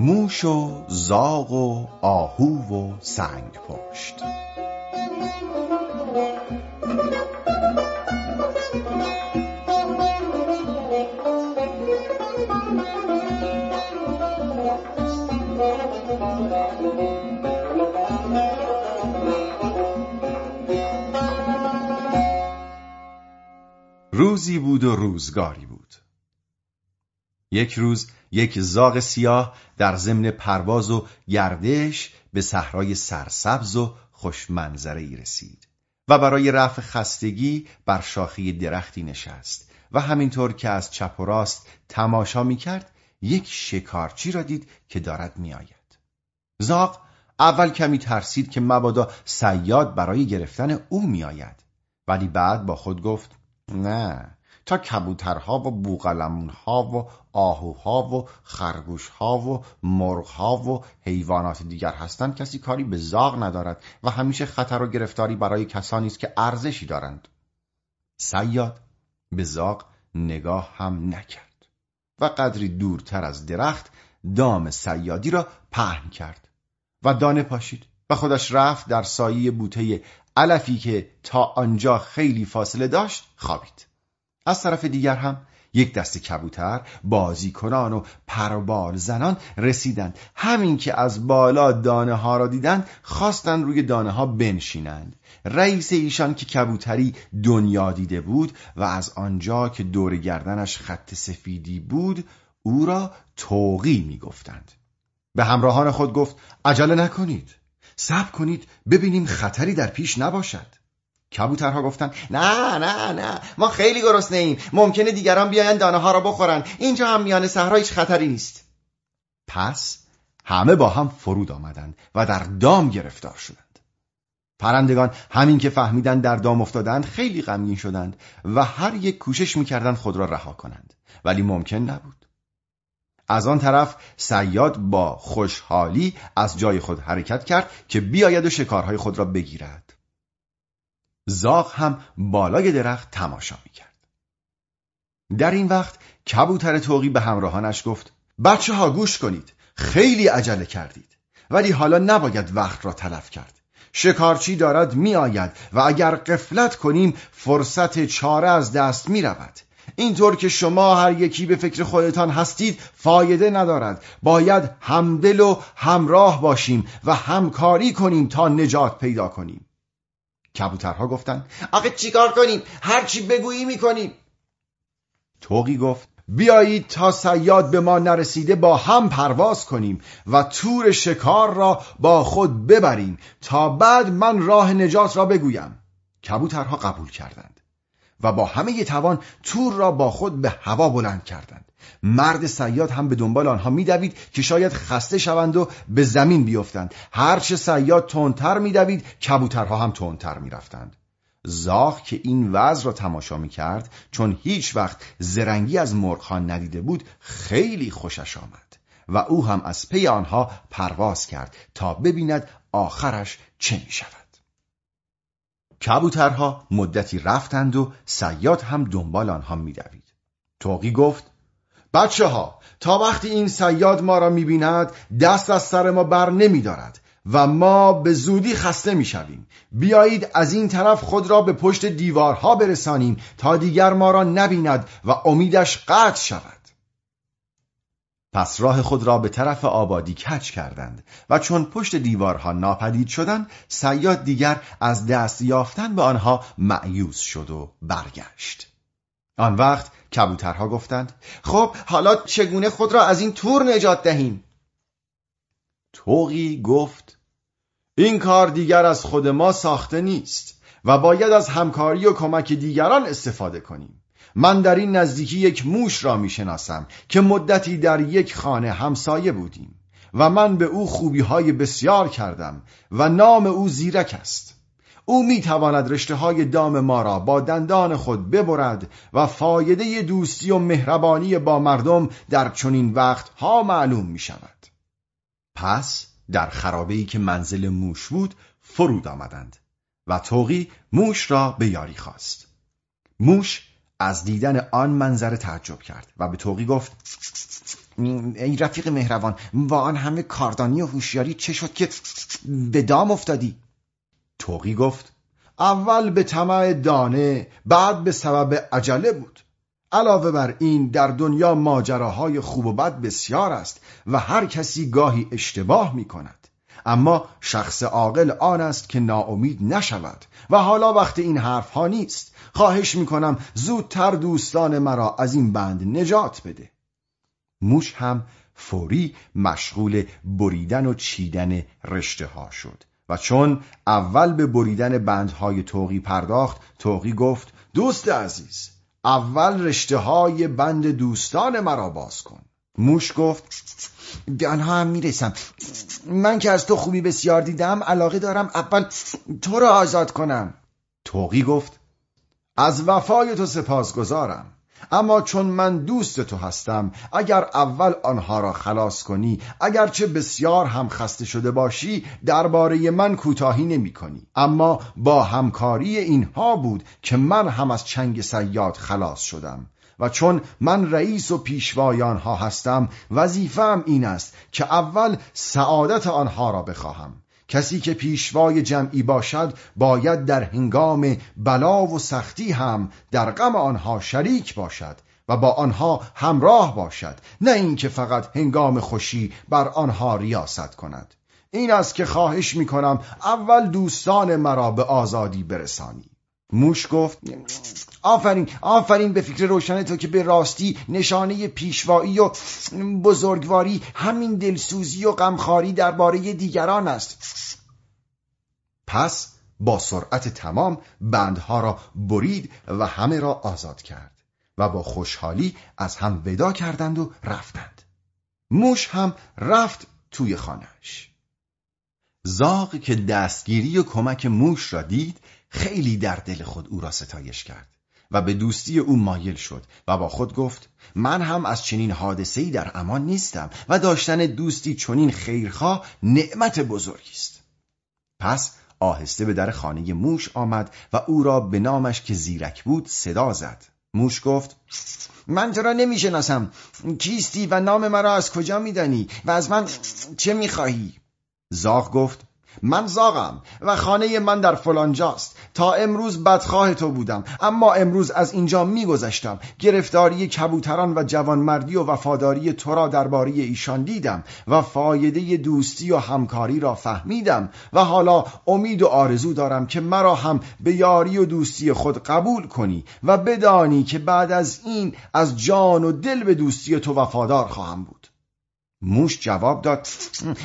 موش و زاغ و آهو و سنگ پشت. روزی بود و روزگاری بود. یک روز یک زاغ سیاه در ضمن پرواز و گردش به صحرای سرسبز و خوش منظره ای رسید و برای رفع خستگی بر شاخه درختی نشست و همینطور که از چپ و راست تماشا می کرد یک شکارچی را دید که دارد می آید. زاغ اول کمی ترسید که مبادا سیاد برای گرفتن او می آید ولی بعد با خود گفت نه تا کبوترها و بوغلمونها و آهوها و خرگوشها و مرغها و حیوانات دیگر هستند کسی کاری به زاغ ندارد و همیشه خطر و گرفتاری برای کسانی است که ارزشی دارند. سیاد به زاغ نگاه هم نکرد و قدری دورتر از درخت دام سیادی را پهن کرد و دانه پاشید و خودش رفت در سایه بوته علفی که تا آنجا خیلی فاصله داشت خوابید. از طرف دیگر هم یک دست کبوتر بازیکنان و پربال زنان رسیدند. همین که از بالا دانه ها را دیدند خواستند روی دانه ها بنشینند. رئیس ایشان که کبوتری دنیا دیده بود و از آنجا که دور گردنش خط سفیدی بود او را توقی می گفتند به همراهان خود گفت عجله نکنید. صبر کنید. ببینیم خطری در پیش نباشد. کبوترها گفتن نه نه نه ما خیلی گرسنه ایم ممکنه دیگران بیاین دانه ها را بخورن اینجا هم میان صحرا هیچ خطری نیست. پس همه با هم فرود آمدند و در دام گرفتار شدند. پرندگان همین که فهمیدند در دام افتادند خیلی غمگین شدند و هر یک کوشش می‌کردند خود را رها کنند ولی ممکن نبود. از آن طرف سیاد با خوشحالی از جای خود حرکت کرد که بیاید و شکارهای خود را بگیرد. زاغ هم بالای درخت تماشا می‌کرد. در این وقت کبوتر توقی به همراهانش گفت بچه ها گوش کنید خیلی عجله کردید ولی حالا نباید وقت را تلف کرد. شکارچی دارد میآید و اگر قفلت کنیم فرصت چاره از دست می رود اینطور که شما هر یکی به فکر خودتان هستید فایده ندارد. باید همدل و همراه باشیم و همکاری کنیم تا نجات پیدا کنیم. کبوترها گفتند آخه چیکار کنیم؟ هر چی بگویی می‌کنیم. توقی گفت بیایید تا سیاد به ما نرسیده با هم پرواز کنیم و تور شکار را با خود ببریم تا بعد من راه نجات را بگویم. کبوترها قبول کردند. و با همه توان تور را با خود به هوا بلند کردند. مرد سیاد هم به دنبال آنها میدوید که شاید خسته شوند و به زمین بیفتند. هرچه سیاد تندتر میدوید کبوترها هم تندتر می‌رفتند. زاخ که این وضع را تماشا می‌کرد چون هیچ وقت زرنگی از مرغها ندیده بود خیلی خوشش آمد و او هم از پی آنها پرواز کرد تا ببیند آخرش چه می شود. کبوترها مدتی رفتند و سیاد هم دنبال آنها میدوید. توقی گفت بچه ها تا وقتی این سیاد ما را می‌بیند دست از سر ما بر نمیدارد و ما به زودی خسته می‌شویم بیایید از این طرف خود را به پشت دیوارها برسانیم تا دیگر ما را نبیند و امیدش قطع شود پس راه خود را به طرف آبادی کچ کردند و چون پشت دیوارها ناپدید شدند سیاد دیگر از دست یافتن به آنها معیوز شد و برگشت. آن وقت کبوترها گفتند خب حالا چگونه خود را از این تور نجات دهیم؟ توقی گفت این کار دیگر از خود ما ساخته نیست و باید از همکاری و کمک دیگران استفاده کنیم. من در این نزدیکی یک موش را می‌شناسم که مدتی در یک خانه همسایه بودیم و من به او خوبی های بسیار کردم و نام او زیرک است او می تواند رشته های دام ما را با دندان خود ببرد و فایده دوستی و مهربانی با مردم در چنین وقت ها معلوم می شود. پس در خرابه که منزل موش بود فرود آمدند و توقی موش را به یاری خواست. موش از دیدن آن منظره تعجب کرد و به توقی گفت ای رفیق مهربان با آن همه کاردانی و هوشیاری چه شد که به دام افتادی؟ توقی گفت اول به طمع دانه بعد به سبب عجله بود. علاوه بر این در دنیا ماجراهای خوب و بد بسیار است و هر کسی گاهی اشتباه می کند اما شخص عاقل آن است که ناامید نشود. و حالا وقت این حرف ها نیست. خواهش می کنم زودتر دوستان مرا از این بند نجات بده. موش هم فوری مشغول بریدن و چیدن رشته ها شد. و چون اول به بریدن بندهای توقی پرداخت توقی گفت دوست عزیز اول رشته های بند دوستان مرا باز کن. موش گفت به آنها هم می‌رسم. من که از تو خوبی بسیار دیدم علاقه دارم. اول تو را آزاد کنم. توقی گفت از وفای تو سپاسگزارم اما چون من دوست تو هستم اگر اول آنها را خلاص کنی اگرچه بسیار هم خسته شده باشی درباره من کوتاهی نمی کنی. اما با همکاری اینها بود که من هم از چنگ سیاد خلاص شدم. و چون من رئیس و پیشوای آنها هستم وظیفم این است که اول سعادت آنها را بخواهم. کسی که پیشوای جمعی باشد باید در هنگام بلا و سختی هم در غم آنها شریک باشد و با آنها همراه باشد نه اینکه فقط هنگام خوشی بر آنها ریاست کند. این است که خواهش می کنم اول دوستان مرا به آزادی برسانی موش گفت آفرین آفرین به فکر روشن تو که به راستی نشانه پیشوایی و بزرگواری همین دلسوزی و غمخواری درباره دیگران است. پس با سرعت تمام بندها را برید و همه را آزاد کرد و با خوشحالی از هم ودا کردند و رفتند. موش هم رفت توی خانهش زاغ که دستگیری و کمک موش را دید خیلی در دل خود او را ستایش کرد و به دوستی او مایل شد و با خود گفت من هم از چنین حادثه‌ای در امان نیستم و داشتن دوستی چنین خیرخواه نعمت بزرگی است. پس آهسته به در خانه موش آمد و او را به نامش که زیرک بود صدا زد. موش گفت من تو را نمی‌شناسم. کیستی و نام مرا از کجا میدانی و از من چه می‌خواهی؟ زاغ گفت من زاغم و خانه من در فلانجاست. تا امروز بدخواه تو بودم. اما امروز از اینجا میگذشتم. گرفتاری کبوتران و جوانمردی و وفاداری تو را درباره ایشان دیدم و فایده دوستی و همکاری را فهمیدم و حالا امید و آرزو دارم که مرا هم به یاری و دوستی خود قبول کنی و بدانی که بعد از این از جان و دل به دوستی تو وفادار خواهم بود. موش جواب داد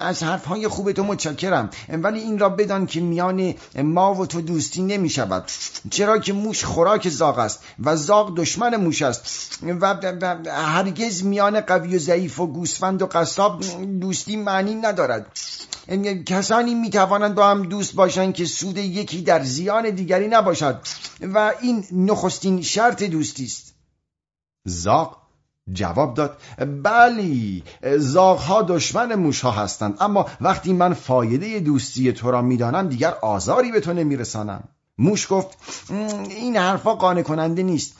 از حرفهای خوب تو متشکرم ولی این را بدان که میان ما و تو دوستی نمی شود چرا که موش خوراک زاغ است و زاغ دشمن موش است و هرگز میان قوی و ضعیف و گوسفند و قصاب دوستی معنی ندارد. کسانی می توانند با هم دوست باشند که سود یکی در زیان دیگری نباشد و این نخستین شرط دوستی است. زاغ جواب داد بلی زاغها دشمن موشها هستند اما وقتی من فایده دوستی تو را می‌دانم دیگر آزاری به تو نمیرسانم. موش گفت این حرفا قانع کننده نیست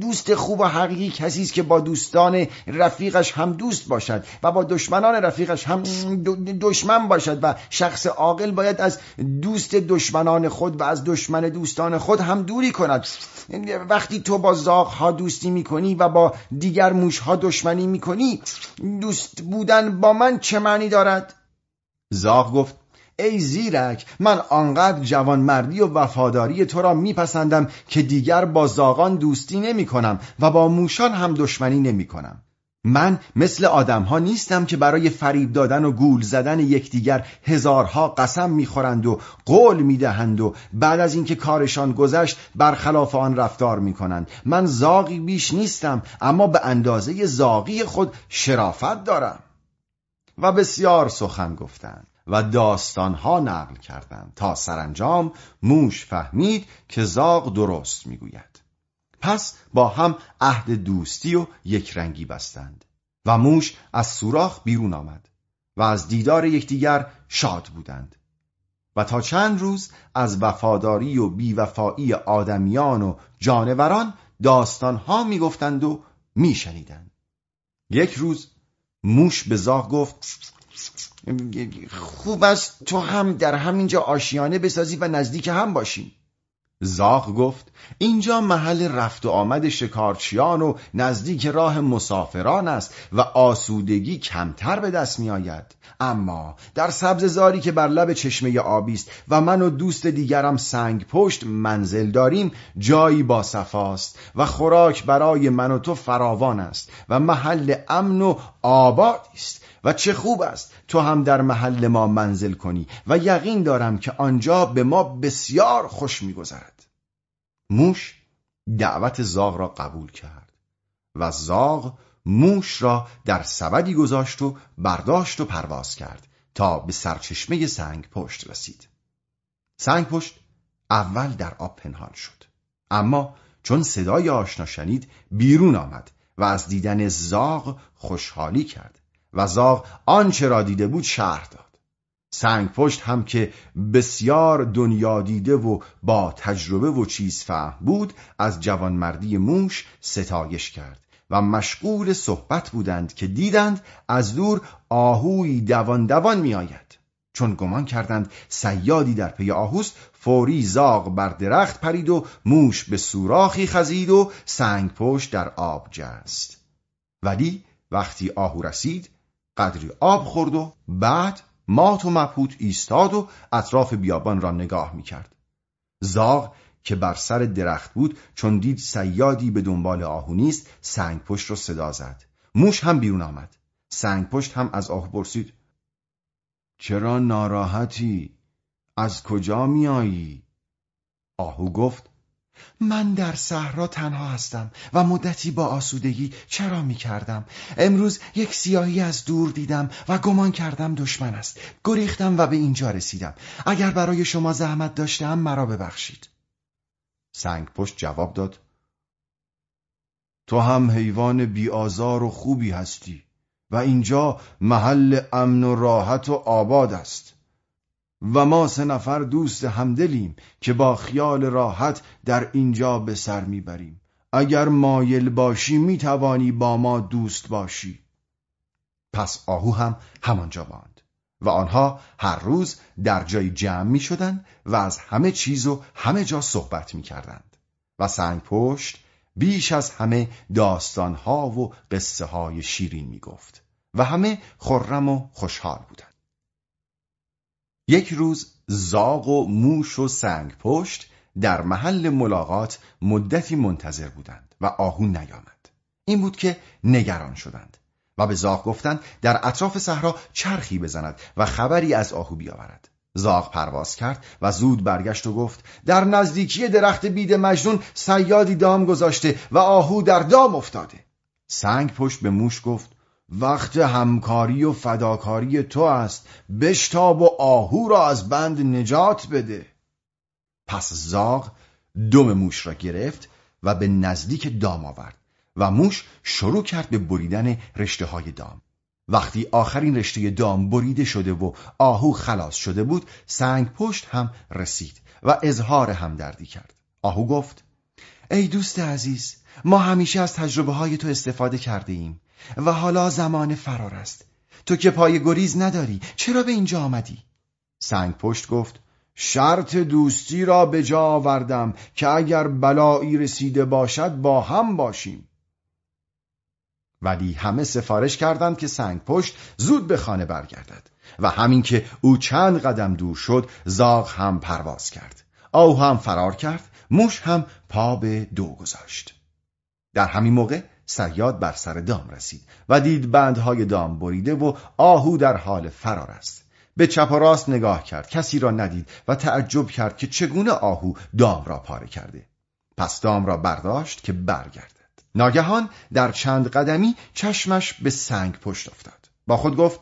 دوست خوب و حقیقی کسی است که با دوستان رفیقش هم دوست باشد و با دشمنان رفیقش هم دشمن باشد و شخص عاقل باید از دوست دشمنان خود و از دشمن دوستان خود هم دوری کند وقتی تو با زاغ ها دوستی می‌کنی و با دیگر موش ها دشمنی می‌کنی دوست بودن با من چه معنی دارد؟ زاغ گفت ای زیرک من آنقدر جوانمردی و وفاداری تو را میپسندم که دیگر با زاغان دوستی نمی کنم و با موشان هم دشمنی نمی کنم من مثل آدمها نیستم که برای فریب دادن و گول زدن یکدیگر هزارها قسم می‌خورند و قول می‌دهند و بعد از اینکه کارشان گذشت برخلاف آن رفتار می‌کنند. من زاغی بیش نیستم اما به اندازه زاغی خود شرافت دارم. و بسیار سخن گفتند. و داستانها نقل کردند تا سرانجام موش فهمید که زاغ درست می‌گوید. پس با هم عهد دوستی و یک رنگی بستند و موش از سوراخ بیرون آمد و از دیدار یکدیگر شاد بودند. و تا چند روز از وفاداری و بیوفایی آدمیان و جانوران داستانها می‌گفتند و میشنیدند. یک روز موش به زاغ گفت خوب است تو هم در همینجا آشیانه بسازی و نزدیک هم باشیم. زاغ گفت اینجا محل رفت و آمد شکارچیان و نزدیک راه مسافران است و آسودگی کمتر به دست می آید اما در سبززاری که بر لب چشمه آبی است و من و دوست دیگرم سنگ پشت منزل داریم جایی با صفاست و خوراک برای من و تو فراوان است و محل امن و آباد است. و چه خوب است تو هم در محل ما منزل کنی و یقین دارم که آنجا به ما بسیار خوش میگذرد. موش دعوت زاغ را قبول کرد و زاغ موش را در سبدی گذاشت و برداشت و پرواز کرد تا به سرچشمه سنگ پشت رسید. سنگ پشت اول در آب پنهان شد. اما چون صدای آشنا شنید بیرون آمد و از دیدن زاغ خوشحالی کرد و زاغ آنچه را دیده بود شهر داد. سنگ پشت هم که بسیار دنیا دیده و با تجربه و چیز فهم بود از جوانمردی موش ستایش کرد و مشغول صحبت بودند که دیدند از دور آهوی دوان دوان می آید. چون گمان کردند سیادی در پی آهوست فوری زاغ بر درخت پرید و موش به سوراخی خزید و سنگ پشت در آب جست ولی وقتی آهو رسید قدری آب خورد و بعد مات و مبهوت ایستاد و اطراف بیابان را نگاه می‌کرد. زاغ که بر سر درخت بود چون دید سیادی به دنبال آهو نیست سنگ پشت را صدا زد. موش هم بیرون آمد. سنگ پشت هم از آهو پرسید چرا ناراحتی؟ از کجا میایی؟ آهو گفت من در صحرا تنها هستم و مدتی با آسودگی چرا می کردم؟ امروز یک سیاهی از دور دیدم و گمان کردم دشمن است. گریختم و به اینجا رسیدم. اگر برای شما زحمت داشتم مرا ببخشید. سنگ پشت جواب داد. تو هم حیوان بیآزار و خوبی هستی و اینجا محل امن و راحت و آباد است. و ما سه نفر دوست همدلیم که با خیال راحت در اینجا به سر می‌بریم. اگر مایل باشی می‌توانی با ما دوست باشی. پس آهو هم همانجا ماند و آنها هر روز در جای جمع می شدن و از همه چیز و همه جا صحبت می کردند و سنگ پشت بیش از همه داستانها و قصه های شیرین می گفت و همه خرم و خوشحال بودند. یک روز زاغ و موش و سنگ پشت در محل ملاقات مدتی منتظر بودند و آهو نیامد. این بود که نگران شدند و به زاغ گفتند در اطراف صحرا چرخی بزند و خبری از آهو بیاورد. زاغ پرواز کرد و زود برگشت و گفت در نزدیکی درخت بید مجنون سیادی دام گذاشته و آهو در دام افتاده. سنگ پشت به موش گفت وقت همکاری و فداکاری تو است. بشتاب و آهو را از بند نجات بده. پس زاغ دم موش را گرفت و به نزدیک دام آورد و موش شروع کرد به بریدن رشته های دام. وقتی آخرین رشته دام بریده شده و آهو خلاص شده بود سنگ پشت هم رسید و اظهار همدردی کرد. آهو گفت ای دوست عزیز ما همیشه از تجربه های تو استفاده کرده ایم و حالا زمان فرار است. تو که پای گریز نداری چرا به اینجا آمدی؟ سنگ پشت گفت شرط دوستی را به جا آوردم که اگر بلایی رسیده باشد با هم باشیم. ولی همه سفارش کردند که سنگ پشت زود به خانه برگردد و همین که او چند قدم دور شد زاغ هم پرواز کرد. آو هم فرار کرد موش هم پا به دو گذاشت. در همین موقع سیاد بر سر دام رسید و دید بندهای دام بریده و آهو در حال فرار است. به چپ و راست نگاه کرد کسی را ندید و تعجب کرد که چگونه آهو دام را پاره کرده. پس دام را برداشت که برگردد. ناگهان در چند قدمی چشمش به سنگ پشت افتاد. با خود گفت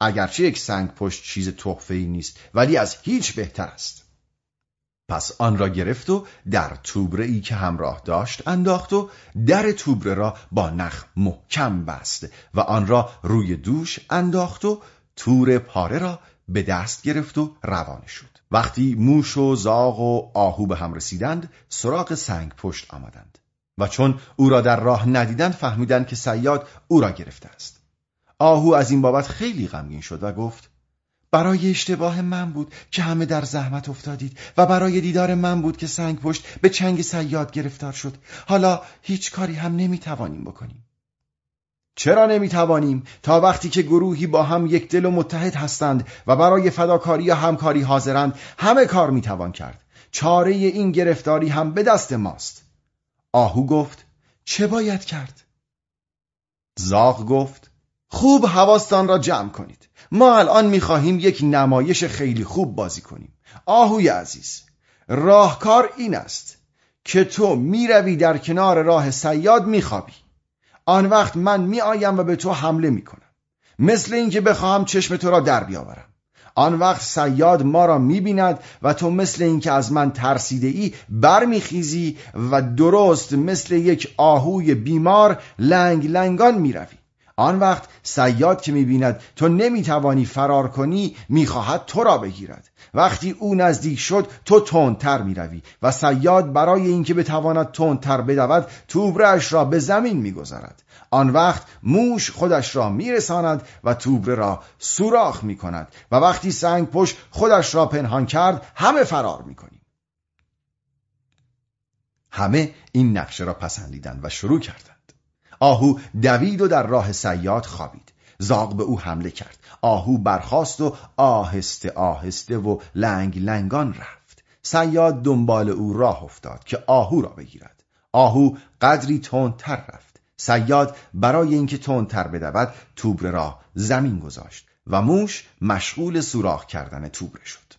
اگرچه یک سنگ پشت چیز تحفه‌ای نیست ولی از هیچ بهتر است. پس آن را گرفت و در توبره ای که همراه داشت انداخت و در توبره را با نخ محکم بست و آن را روی دوش انداخت و تور پاره را به دست گرفت و روانه شد. وقتی موش و زاغ و آهو به هم رسیدند سراغ سنگ پشت آمدند و چون او را در راه ندیدند فهمیدند که سیاد او را گرفته است. آهو از این بابت خیلی غمگین شد و گفت برای اشتباه من بود که همه در زحمت افتادید و برای دیدار من بود که سنگ پشت به چنگ سیاد گرفتار شد. حالا هیچ کاری هم نمی‌توانیم بکنیم. چرا نمی‌توانیم؟ تا وقتی که گروهی با هم یک دل و متحد هستند و برای فداکاری یا همکاری حاضرند همه کار می‌توان کرد. چاره این گرفتاری هم به دست ماست. آهو گفت چه باید کرد؟ زاغ گفت خوب حواستان را جمع کنید. ما الان می‌خواهیم یک نمایش خیلی خوب بازی کنیم. آهوی عزیز راهکار این است که تو می‌روی در کنار راه سیاد میخوابی. آن وقت من میآیم و به تو حمله می‌کنم. مثل اینکه بخواهم چشم تو را در بیاورم. آن وقت سیاد ما را می‌بیند و تو مثل اینکه از من ترسیده ای برمیخیزی و درست مثل یک آهوی بیمار لنگ لنگان می‌روی. آن وقت سیاد که می‌بیند تو نمی‌توانی فرار کنی می‌خواهد تو را بگیرد. وقتی او نزدیک شد تو تندتر می‌روی و سیاد برای اینکه بتواند تندتر بدود توبرش را به زمین می‌گذارد. آن وقت موش خودش را میرساند و توبره را سوراخ می‌کند و وقتی سنگ پشت خودش را پنهان کرد همه فرار می‌کنیم. همه این نقشه را پسندیدند و شروع کردند. آهو دوید و در راه سیاد خوابید. زاغ به او حمله کرد. آهو برخاست و آهسته آهسته و لنگ لنگان رفت. سیاد دنبال او راه افتاد که آهو را بگیرد. آهو قدری تندتر رفت. سیاد برای اینکه تندتر بدود توبره را زمین گذاشت و موش مشغول سوراخ کردن توبره شد.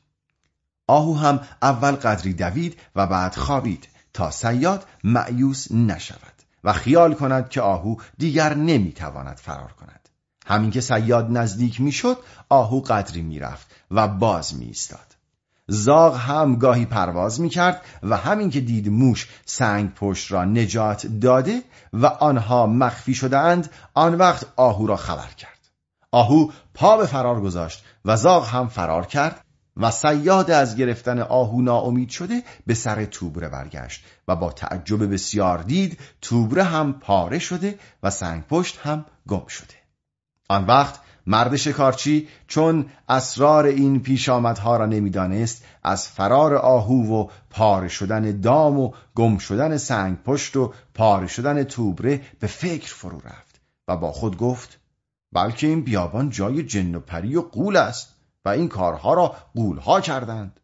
آهو هم اول قدری دوید و بعد خوابید تا سیاد معیوس نشود. و خیال کند که آهو دیگر نمی‌تواند فرار کند. همین که سیاد نزدیک می‌شد آهو قدری می‌رفت و باز میایستاد. زاغ هم گاهی پرواز می‌کرد و همین که دید موش سنگ پشت را نجات داده و آنها مخفی شدهاند آن وقت آهو را خبر کرد. آهو پا به فرار گذاشت و زاغ هم فرار کرد و سیاد از گرفتن آهو ناامید شده به سر توبره برگشت و با تعجب بسیار دید توبره هم پاره شده و سنگ پشت هم گم شده. آن وقت مرد شکارچی چون اسرار این پیش آمدها را نمی‌دانست از فرار آهو و پاره شدن دام و گم شدن سنگ پشت و پاره شدن توبره به فکر فرو رفت و با خود گفت بلکه این بیابان جای جن و پری و قول است. و این کارها را قولها کردند.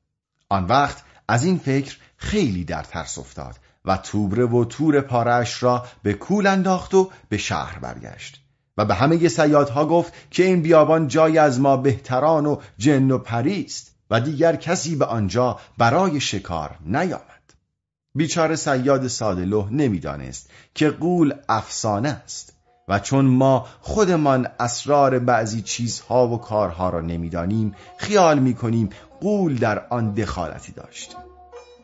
آن وقت از این فکر خیلی در ترس افتاد و توبره و تور پارش را به کول انداخت و به شهر برگشت و به همه سیادها گفت که این بیابان جای از ما بهتران و جن و پری است و دیگر کسی به آنجا برای شکار نیامد. بیچاره سیاد ساده نمی‌دانست که قول افسانه است. و چون ما خودمان اسرار بعضی چیزها و کارها را نمی‌دانیم خیال می‌کنیم قول در آن دخالتی داشت.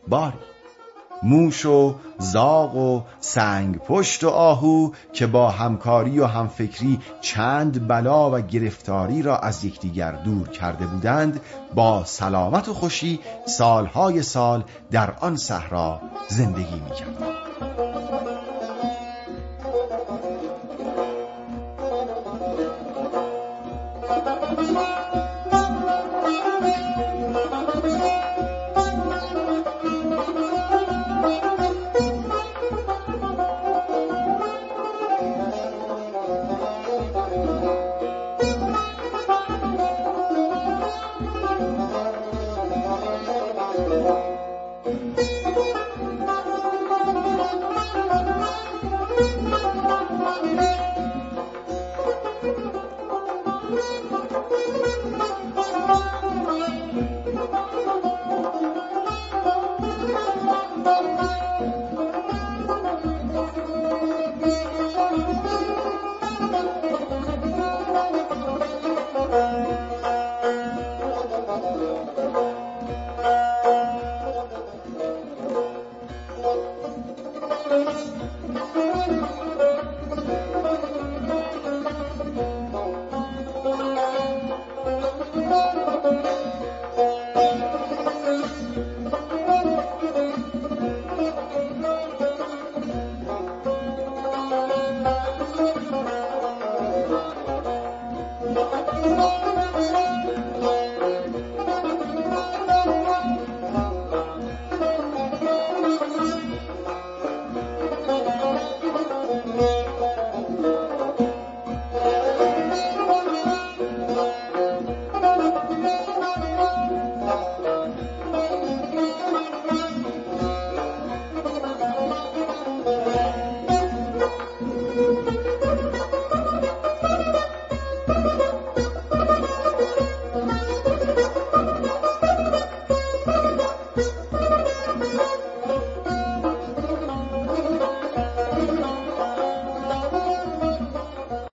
باری موش و زاغ و سنگ پشت و آهو که با همکاری و همفکری چند بلا و گرفتاری را از یکدیگر دور کرده بودند با سلامت و خوشی سالهای سال در آن صحرا زندگی می‌کردند.